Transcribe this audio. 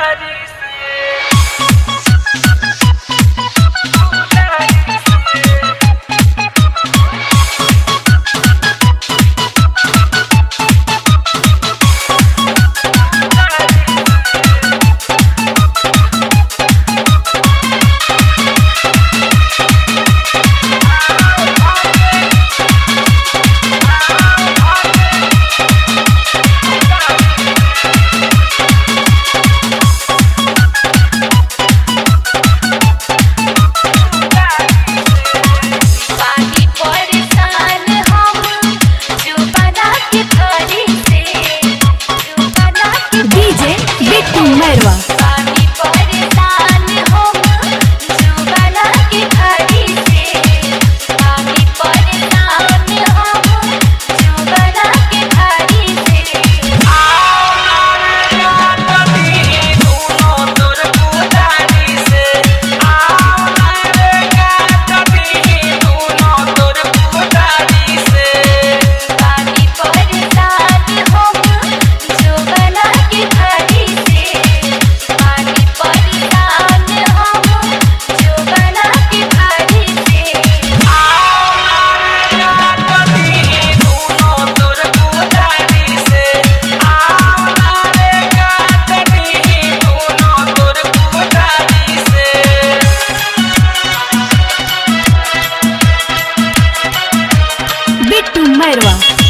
Daddy. 这是卖的吧？